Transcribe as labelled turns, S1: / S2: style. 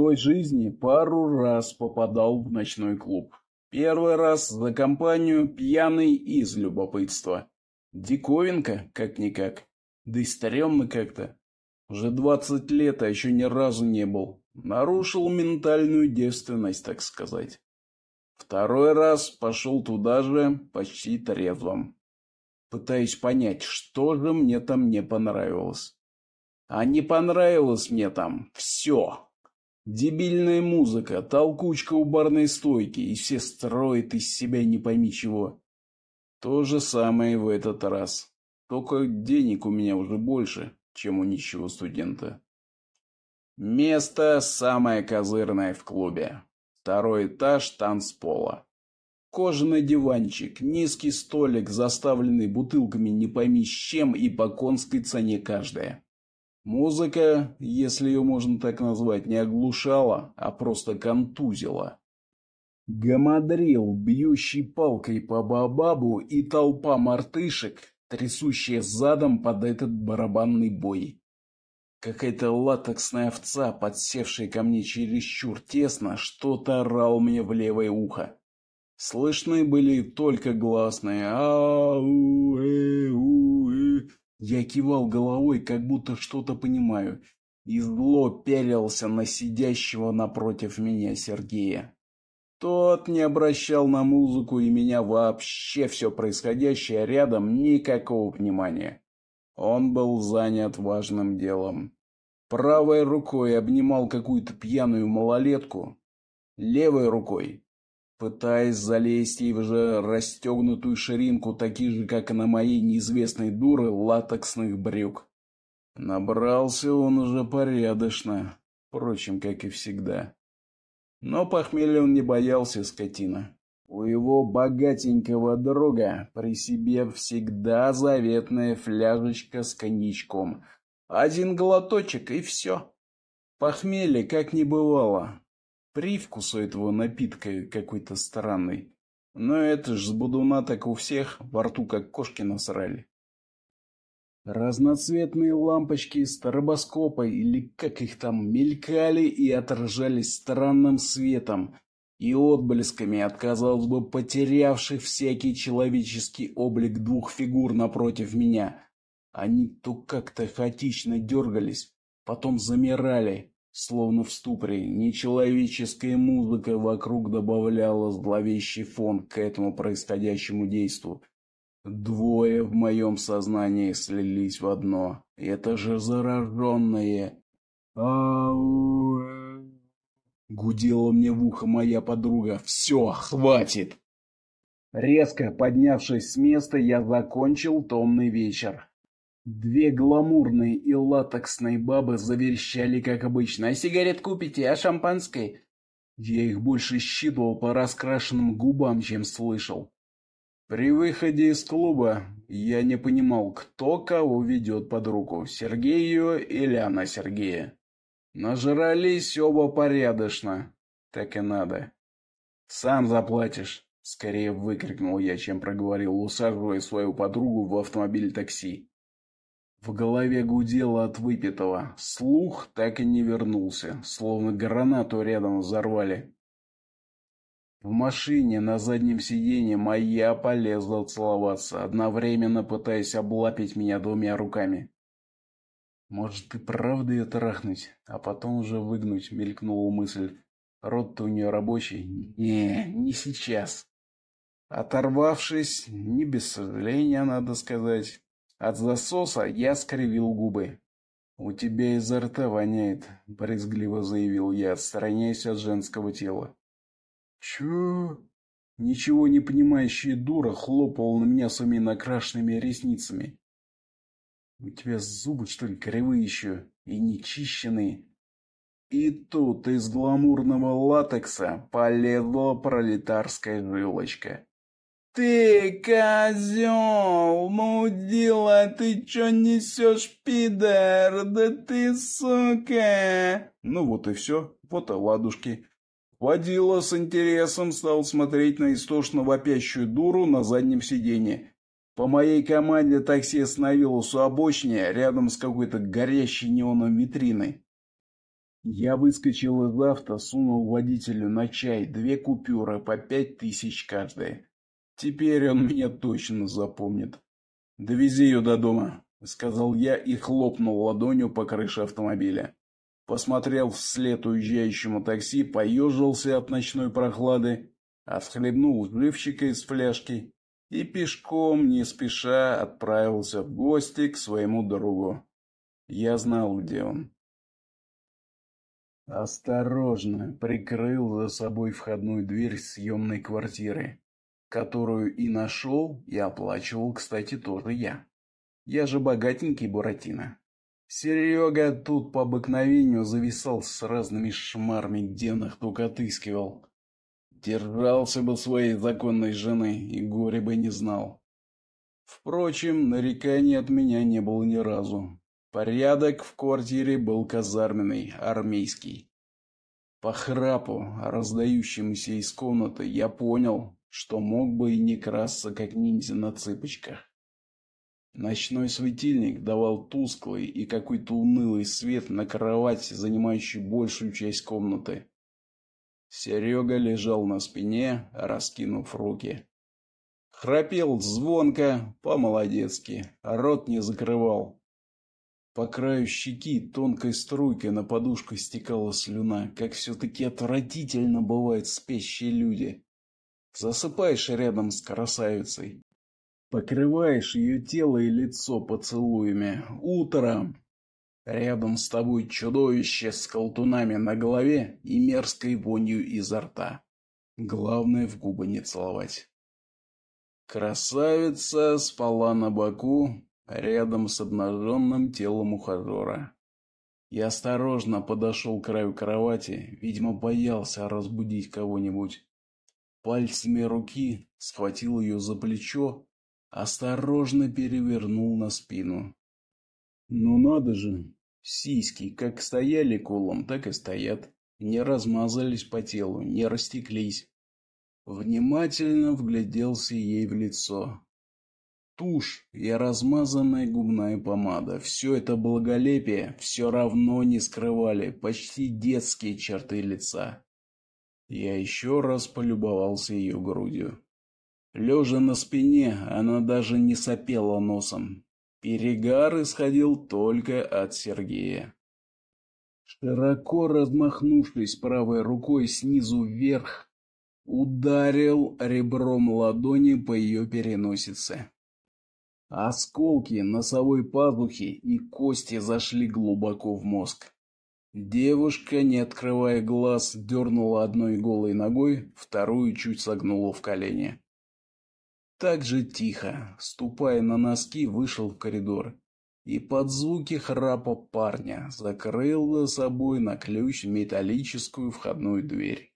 S1: той жизни пару раз попадал в ночной клуб. Первый раз за компанию пьяный из любопытства. Диковинка, как-никак. Да и стрёмно как-то. Уже двадцать лет, а еще ни разу не был. Нарушил ментальную девственность, так сказать. Второй раз пошел туда же, почти трезвым. Пытаюсь понять, что же мне там не понравилось. А не понравилось мне там все. Дебильная музыка, толкучка у барной стойки, и все строят из себя не пойми чего. То же самое в этот раз. Только денег у меня уже больше, чем у нищего студента. Место самое козырное в клубе. Второй этаж танцпола. Кожаный диванчик, низкий столик, заставленный бутылками не пойми с чем и по конской цене каждая. Музыка, если ее можно так назвать, не оглушала, а просто контузила. Гамадрил, бьющий палкой по бабабу и толпа мартышек, трясущая задом под этот барабанный бой. Какая-то латексная овца, подсевшая ко мне чересчур тесно, что-то орал мне в левое ухо. Слышны были только гласные ау э у э Я кивал головой, как будто что-то понимаю, и зло пялился на сидящего напротив меня Сергея. Тот не обращал на музыку и меня вообще все происходящее рядом никакого внимания. Он был занят важным делом. Правой рукой обнимал какую-то пьяную малолетку, левой рукой, пытаясь залезть ей в уже расстегнутую ширинку, такие же, как и на моей неизвестной дуры, латексных брюк. Набрался он уже порядочно, впрочем, как и всегда. Но похмелья он не боялся, скотина. У его богатенького друга при себе всегда заветная фляжечка с коньячком. Один глоточек и все. Похмелье как не бывало. Привкус у этого напитка какой-то странный. Но это ж с будуна так у всех, во рту как кошки насрали. Разноцветные лампочки стробоскопа или как их там мелькали и отражались странным светом, и отблесками от, казалось бы, потерявших всякий человеческий облик двух фигур напротив меня. Они то как-то хаотично дергались, потом замирали, словно в ступоре. Нечеловеческая музыка вокруг добавляла зловещий фон к этому происходящему действу. Двое в моем сознании слились в одно. Это же зараженное. Гудела мне в ухо моя подруга. «Все, хватит!» Резко поднявшись с места, я закончил томный вечер. Две гламурные и латексные бабы заверещали, как обычно. «А сигарет купите, а шампанской?» Я их больше считывал по раскрашенным губам, чем слышал. При выходе из клуба я не понимал, кто кого ведет под руку, Сергею или она Сергея. Нажрались оба порядочно. Так и надо. Сам заплатишь, скорее выкрикнул я, чем проговорил, усаживая свою подругу в автомобиль такси. В голове гудело от выпитого. Слух так и не вернулся, словно гранату рядом взорвали. В машине на заднем сиденье моя полезла целоваться, одновременно пытаясь облапить меня двумя руками. Может, и правда ее трахнуть, а потом уже выгнуть, мелькнула мысль. Рот-то у нее рабочий. Не, не сейчас. Оторвавшись, не без сожаления, надо сказать, от засоса я скривил губы. «У тебя изо рта воняет», — брезгливо заявил я, отстраняясь от женского тела. «Чё?» Ничего не понимающая дура хлопала на меня своими накрашенными ресницами. У тебя зубы, что ли, кривые еще и нечищенные? И тут из гламурного латекса полезла пролетарская жилочка. «Ты, козел, мудила, ты чё несешь, пидор? Да ты, сука!» Ну вот и все, вот и ладушки. Водила с интересом стал смотреть на истошно вопящую дуру на заднем сиденье. По моей команде такси остановилось у обочины рядом с какой-то горящей неоном витриной. Я выскочил из авто, сунул водителю на чай две купюры по пять тысяч каждая. Теперь он меня точно запомнит. «Довези ее до дома», — сказал я и хлопнул ладонью по крыше автомобиля. Посмотрел вслед уезжающему такси, поежился от ночной прохлады, отхлебнул живчика из фляжки и пешком, не спеша, отправился в гости к своему другу. Я знал, где он. Осторожно прикрыл за собой входную дверь съемной квартиры, которую и нашел, и оплачивал, кстати, тоже я. Я же богатенький Буратино. Серега тут по обыкновению зависал с разными шмарами, где их только отыскивал. Держался бы своей законной жены и горе бы не знал. Впрочем, нареканий от меня не было ни разу. Порядок в квартире был казарменный, армейский. По храпу, раздающемуся из комнаты, я понял, что мог бы и не красться, как ниндзя на цыпочках. Ночной светильник давал тусклый и какой-то унылый свет на кровати, занимающей большую часть комнаты. Серега лежал на спине, раскинув руки. Храпел звонко, по-молодецки, рот не закрывал, по краю щеки тонкой струйкой на подушку стекала слюна, как все-таки отвратительно бывает спящие люди. Засыпаешь рядом с красавицей, покрываешь ее тело и лицо поцелуями. Утром рядом с тобой чудовище с колтунами на голове и мерзкой вонью изо рта. Главное в губы не целовать. Красавица спала на боку, рядом с обнаженным телом ухажера. Я осторожно подошел к краю кровати, видимо, боялся разбудить кого-нибудь. Пальцами руки схватил ее за плечо, осторожно перевернул на спину. Ну надо же, сиськи как стояли колом, так и стоят, не размазались по телу, не растеклись. Внимательно вгляделся ей в лицо тушь и размазанная губная помада. Все это благолепие все равно не скрывали почти детские черты лица. Я еще раз полюбовался ее грудью. Лежа на спине, она даже не сопела носом. Перегар исходил только от Сергея. Широко размахнувшись правой рукой снизу вверх, ударил ребром ладони по ее переносице. Осколки носовой пазухи и кости зашли глубоко в мозг. Девушка, не открывая глаз, дернула одной голой ногой, вторую чуть согнула в колени. Так же тихо, ступая на носки, вышел в коридор и под звуки храпа парня закрыл за собой на ключ металлическую входную дверь.